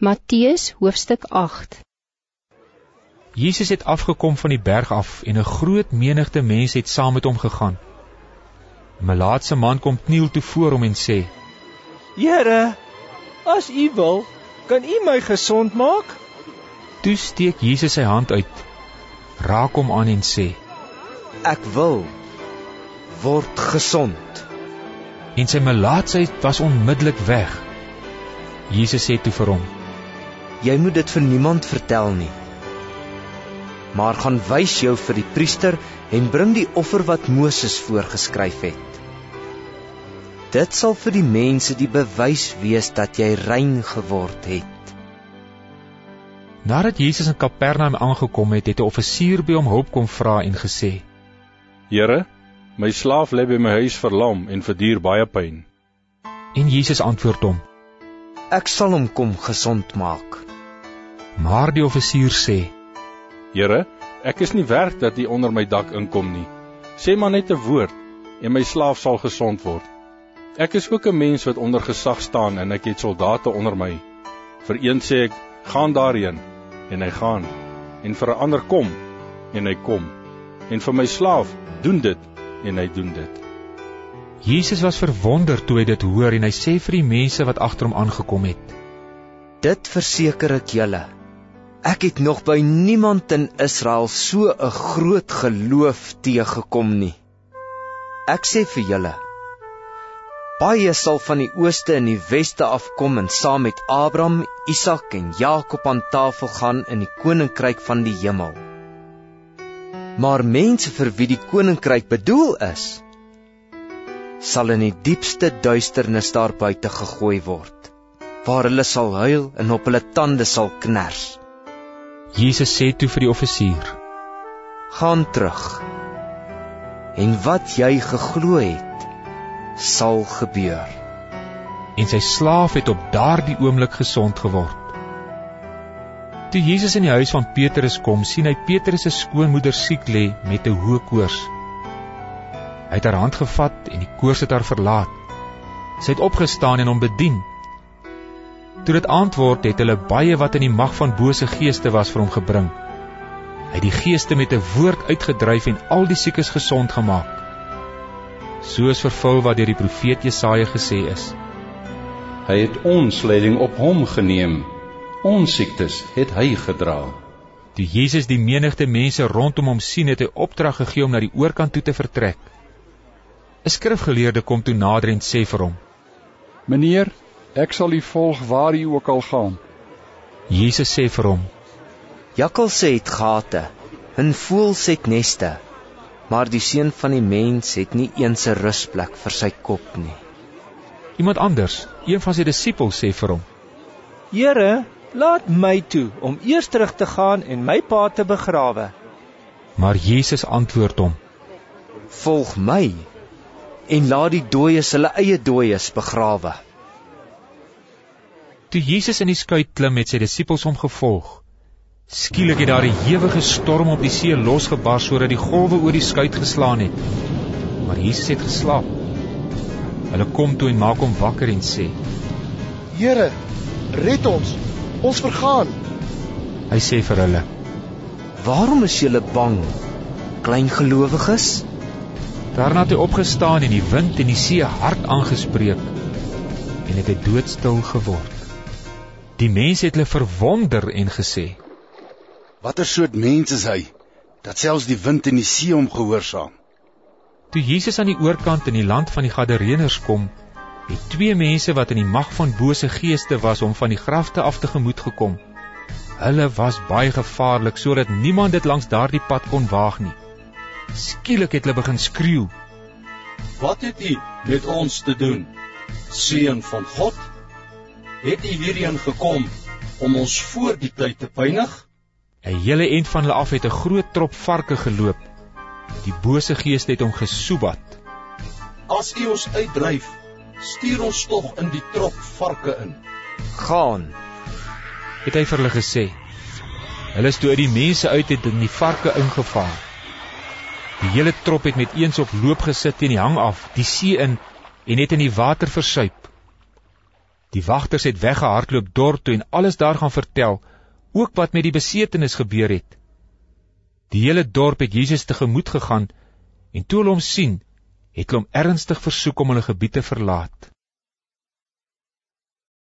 Matthäus hoofstuk 8 Jezus het afgekom van die berg af en een groot menigte mense het saam met hom gegaan. Een melaatse man kom kniel toe voor hom en sê, Here, as u wil, kan u my gesond maak? Toe steek Jezus sy hand uit, raak hom aan en sê, Ek wil, word gezond. En sy melaatsheid was onmiddellik weg. Jezus sê toe vir hom, Jy moet dit vir niemand vertel nie. Maar gaan wys jou vir die priester en bring die offer wat Moses voorgeskryf het. Dit sal vir die mense die bewys wees dat jy rein geword het. Nadat Jezus in Kapernaum aangekom het, het 'n offisier by hom hulp kom vra en gesê: Here, my slaaf lê by my huis verlam en verduur baie pyn. En Jesus antwoord hom: Ek sal hom kom gesond maak. Maar die offisier sê: Here, ek is nie werd dat U onder my dak inkom nie. Sê maar net 'n woord en my slaaf sal gesond word. Ek is ook 'n mens wat onder gesag staan en ek het soldate onder my. Vir een sê ek: "Gaan daarheen," en hy gaan. En vir 'n ander kom en hy kom. En vir my slaaf: "Doen dit," en hy doen dit. Jesus was verwonder toe hy dit hoor en hy sê vir die mense wat agter hom aangekom het: Dit verseker ek julle. Ek het nog by niemand in Israel so 'n groot geloof teëgekom nie. Ek sê vir julle, baie sal van die ooste en die weste afkom en saam met Abraham, Isak en Jakob aan tafel gaan in die koninkryk van die hemel. Maar mense vir wie die koninkryk bedoel is, sal in die diepste duisternis daar buite gegooi word, waar hulle sal huil en op hulle tande sal kners. Jesus sê toe vir die offisier: Gaan terug. En wat jy geglo het, sal gebeur. En sy slaaf het op daardie oomblik gesond geword. Toe Jesus in die huis van Petrus kom, sien hy Petrus se skoonmoeder siek lê met 'n hoë koors. Hy het haar hand gevat en die koors het haar verlaat. Sy het opgestaan en hom bedien. Toe dit aand word, het hulle baie wat in die mag van bose geeste was vir hom gebring. Hy het die geeste met 'n woord uitgedryf en al die siekes gesond gemaak. Soos vervul wat deur die profeet Jesaja gesê is. Hy het ons lyding op hom geneem. Ons siektes het hy gedra. Toe Jesus die menigte mense rondom hom sien, het hy opdrag gegee om na die oorkant toe te vertrek. 'n Skrifgeleerde kom toe nader en sê vir hom: Meneer, ek sal u volg waar u ook al gaan. Jesus sê vir hom: Jakkalse het gate, en voëls het neste, maar die seun van die mens het nie eens 'n rusplek vir sy kop nie. Iemand anders, een van sy disippels sê vir hom: Here, laat my toe om eers terug te gaan en my pa te begrawe. Maar Jesus antwoord hom: Volg my en laat die dooies hulle eie dooies begrawe. Toe Jesus in die skuit klim met sy disippels hom gevolg, skielik het daar 'n hewige storm op die see losgebars sodat die golwe oor die skuit geslaan het. Maar Jesus het geslaap. Hulle kom toe en maak hom wakker en sê: Here, red ons. Ons vergaan. Hy sê vir hulle: Waarom is julle bang, klein gelowiges? Daarna het hy opgestaan en die wind en die see hard aangespreek en dit het doodstil geword. Die mense het hulle verwonder en gesê: Watter soort mens is hy dat selfs die wind en die see hom gehoorsaam? Toe Jesus aan die oorkant in die land van die Gadareeners kom, het twee mense wat in die mag van bose geeste was om van die grafte af te gemoed gekom. Hulle was baie gevaarlik sodat niemand dit langs daardie pad kon waag nie. Skielik het hulle begin skreeu. Wat het u met ons te doen? Seun van God? Het u hierheen gekom om ons voor die tyd te pynig? 'n Hele end van hulle af het 'n groot trop varke geloop. Die bose geeste het hom gesoebat. As u ons uitdryf, stuur ons tog in die trop varke in. Gaan, het hy vir hulle gesê. Hulle is toe uit die mense uit het in die varke ingevaar. Die hele trop het met eens op loop gesit teen die hang af, die see in en het in die water versuip. Die wagters het weggehardloop dorp toe en alles daar gaan vertel, ook wat met die besetenis gebeur het. Die hele dorp het Jesus tegemoet gegaan en toe hulle hom sien, het hulle hom ernstig versoek om hulle gebied te verlaat.